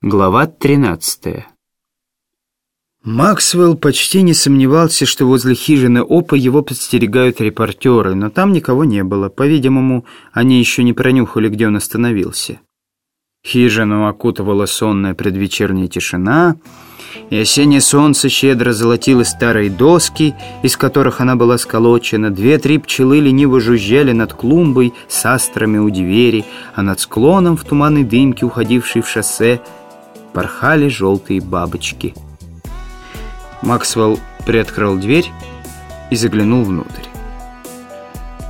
Глава 13 Максвелл почти не сомневался, что возле хижины Опа его подстерегают репортеры, но там никого не было. По-видимому, они еще не пронюхали, где он остановился. Хижину окутывала сонная предвечерняя тишина, и осеннее солнце щедро золотило старые доски, из которых она была сколочена. Две-три пчелы лениво жужжали над клумбой с астрами у двери, а над склоном в туманной дымке, уходившей в шоссе, порхали желтые бабочки. Максвелл приоткрыл дверь и заглянул внутрь.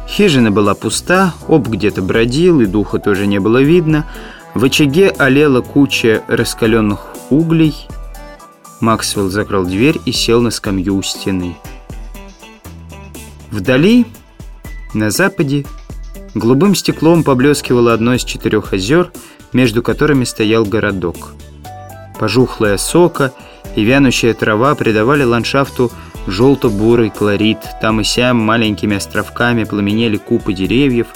Хижина была пуста, об где-то бродил, и духа тоже не было видно. В очаге олела куча раскаленных углей. Максвелл закрыл дверь и сел на скамью у стены. Вдали, на западе, голубым стеклом поблескивало одно из четырех озер, между которыми стоял городок – Пожухлая сока и вянущая трава придавали ландшафту желто-бурый колорит. Там и сям маленькими островками пламенели купы деревьев.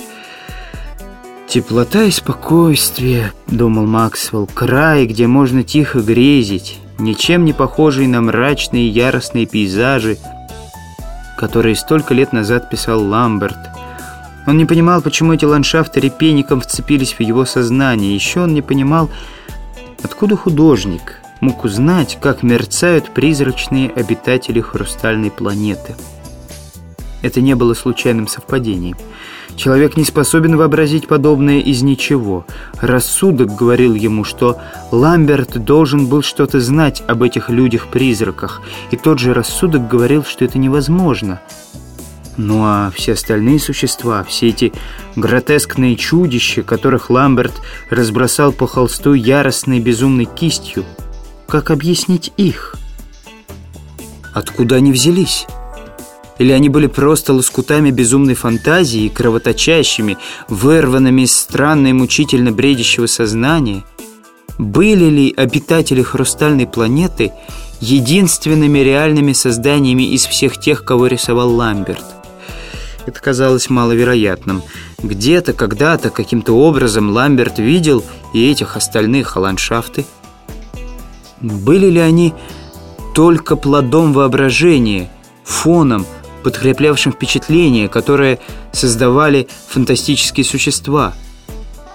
«Теплота и спокойствие», — думал Максвелл, — «край, где можно тихо грезить, ничем не похожий на мрачные яростные пейзажи, которые столько лет назад писал Ламберт». Он не понимал, почему эти ландшафты репейником вцепились в его сознание. Еще он не понимал, Откуда художник мог узнать, как мерцают призрачные обитатели хрустальной планеты? Это не было случайным совпадением. Человек не способен вообразить подобное из ничего. Рассудок говорил ему, что Ламберт должен был что-то знать об этих людях-призраках, и тот же рассудок говорил, что это невозможно – ну а все остальные существа, все эти гротескные чудища, которых Ламберт разбросал по холсту яростной безумной кистью, как объяснить их? Откуда они взялись? Или они были просто лоскутами безумной фантазии, кровоточащими, вырванными из странной мучительно бредящего сознания? Были ли обитатели хрустальной планеты единственными реальными созданиями из всех тех, кого рисовал Ламберт? Это казалось маловероятным. Где-то, когда-то, каким-то образом Ламберт видел и этих остальных ландшафты. Были ли они только плодом воображения, фоном, подкреплявшим впечатление, которое создавали фантастические существа –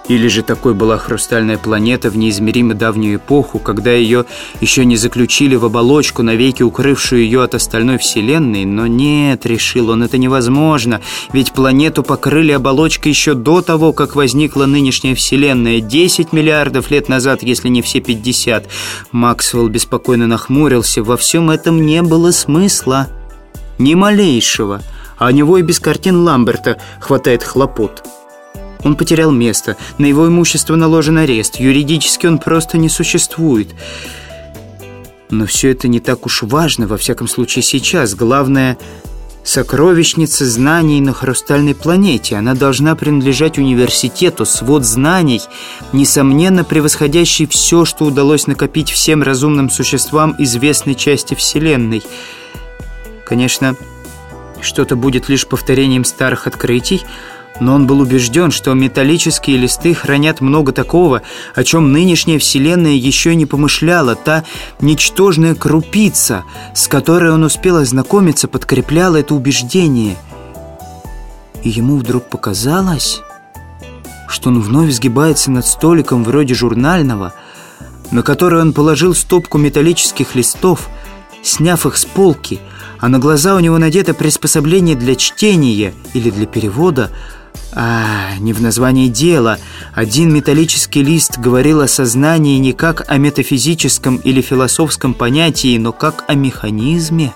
или же такой была хрустальная планета в неизмеримо давнюю эпоху, когда ее еще не заключили в оболочку, навеки укрывшую ее от остальной Вселенной? Но нет, решил он, это невозможно, ведь планету покрыли оболочкой еще до того, как возникла нынешняя Вселенная. 10 миллиардов лет назад, если не все 50. Максвелл беспокойно нахмурился. Во всем этом не было смысла. Ни малейшего. А у него и без картин Ламберта хватает хлопот. Он потерял место, на его имущество наложен арест, юридически он просто не существует. Но все это не так уж важно, во всяком случае сейчас. Главное — сокровищница знаний на хрустальной планете. Она должна принадлежать университету, свод знаний, несомненно превосходящий все, что удалось накопить всем разумным существам известной части Вселенной. Конечно, что-то будет лишь повторением старых открытий — но он был убежден, что металлические листы хранят много такого, о чем нынешняя Вселенная еще не помышляла. Та ничтожная крупица, с которой он успел ознакомиться, подкрепляла это убеждение. И ему вдруг показалось, что он вновь сгибается над столиком вроде журнального, на который он положил стопку металлических листов, сняв их с полки, а на глаза у него надето приспособление для чтения или для перевода – а, не в названии дела. Один металлический лист говорил о сознании не как о метафизическом или философском понятии, но как о механизме.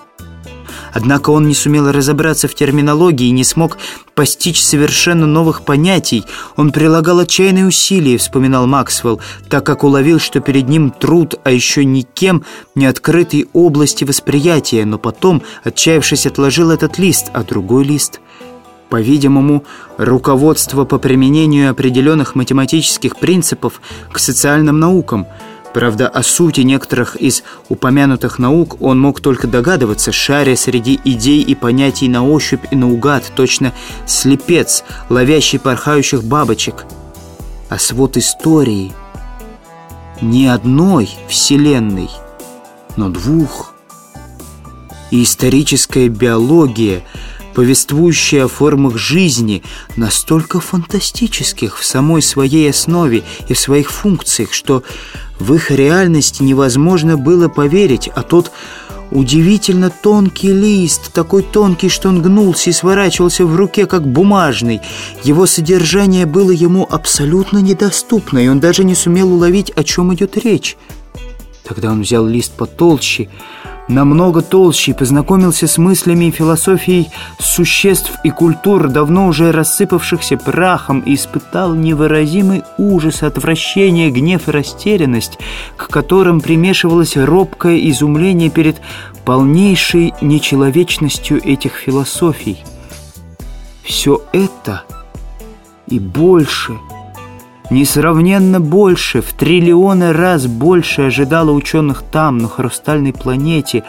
Однако он не сумел разобраться в терминологии и не смог постичь совершенно новых понятий. Он прилагал отчаянные усилия, вспоминал Максвелл, так как уловил, что перед ним труд, а еще никем не открытой области восприятия, но потом, отчаявшись, отложил этот лист, а другой лист – по-видимому, руководство по применению определенных математических принципов к социальным наукам. Правда, о сути некоторых из упомянутых наук он мог только догадываться, шаря среди идей и понятий на ощупь и наугад, точно слепец, ловящий порхающих бабочек. А свод истории... не одной вселенной, но двух. И историческая биология, повествующая о формах жизни, настолько фантастических в самой своей основе и в своих функциях, что в их реальности невозможно было поверить, а тот удивительно тонкий лист, такой тонкий, что он гнулся и сворачивался в руке, как бумажный. Его содержание было ему абсолютно недоступно, и он даже не сумел уловить, о чем идет речь. Тогда он взял лист потолще, намного толще и познакомился с мыслями и философией существ и культур, давно уже рассыпавшихся прахом, и испытал невыразимый ужас, отвращение, гнев и растерянность, к которым примешивалось робкое изумление перед полнейшей нечеловечностью этих философий. Все это и больше – Несравненно больше, в триллионы раз больше ожидало ученых там, на хрустальной планете.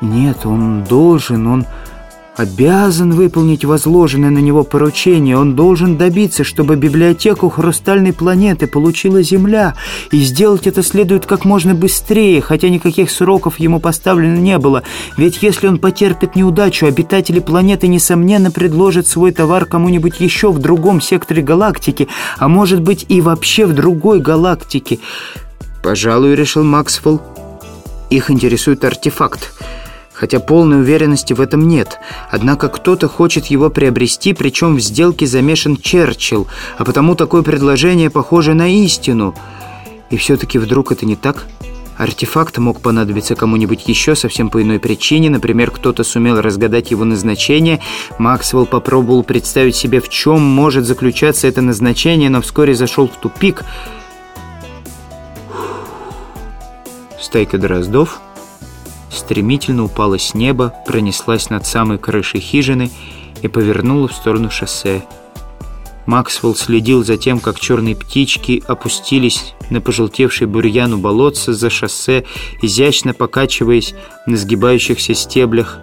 Нет, он должен, он обязан выполнить возложенное на него поручение. Он должен добиться, чтобы библиотеку хрустальной планеты получила Земля. И сделать это следует как можно быстрее, хотя никаких сроков ему поставлено не было. Ведь если он потерпит неудачу, обитатели планеты, несомненно, предложат свой товар кому-нибудь еще в другом секторе галактики, а может быть и вообще в другой галактике. «Пожалуй, — решил Максвелл, — их интересует артефакт» хотя полной уверенности в этом нет. Однако кто-то хочет его приобрести, причем в сделке замешан Черчилл, а потому такое предложение похоже на истину. И все-таки вдруг это не так? Артефакт мог понадобиться кому-нибудь еще совсем по иной причине, например, кто-то сумел разгадать его назначение. Максвелл попробовал представить себе, в чем может заключаться это назначение, но вскоре зашел в тупик. Стайка дроздов стремительно упала с неба, пронеслась над самой крышей хижины и повернула в сторону шоссе. Максвелл следил за тем, как черные птички опустились на пожелтевший бурьян у болотца за шоссе, изящно покачиваясь на сгибающихся стеблях.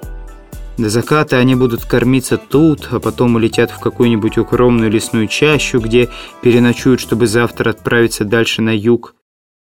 До заката они будут кормиться тут, а потом улетят в какую-нибудь укромную лесную чащу, где переночуют, чтобы завтра отправиться дальше на юг.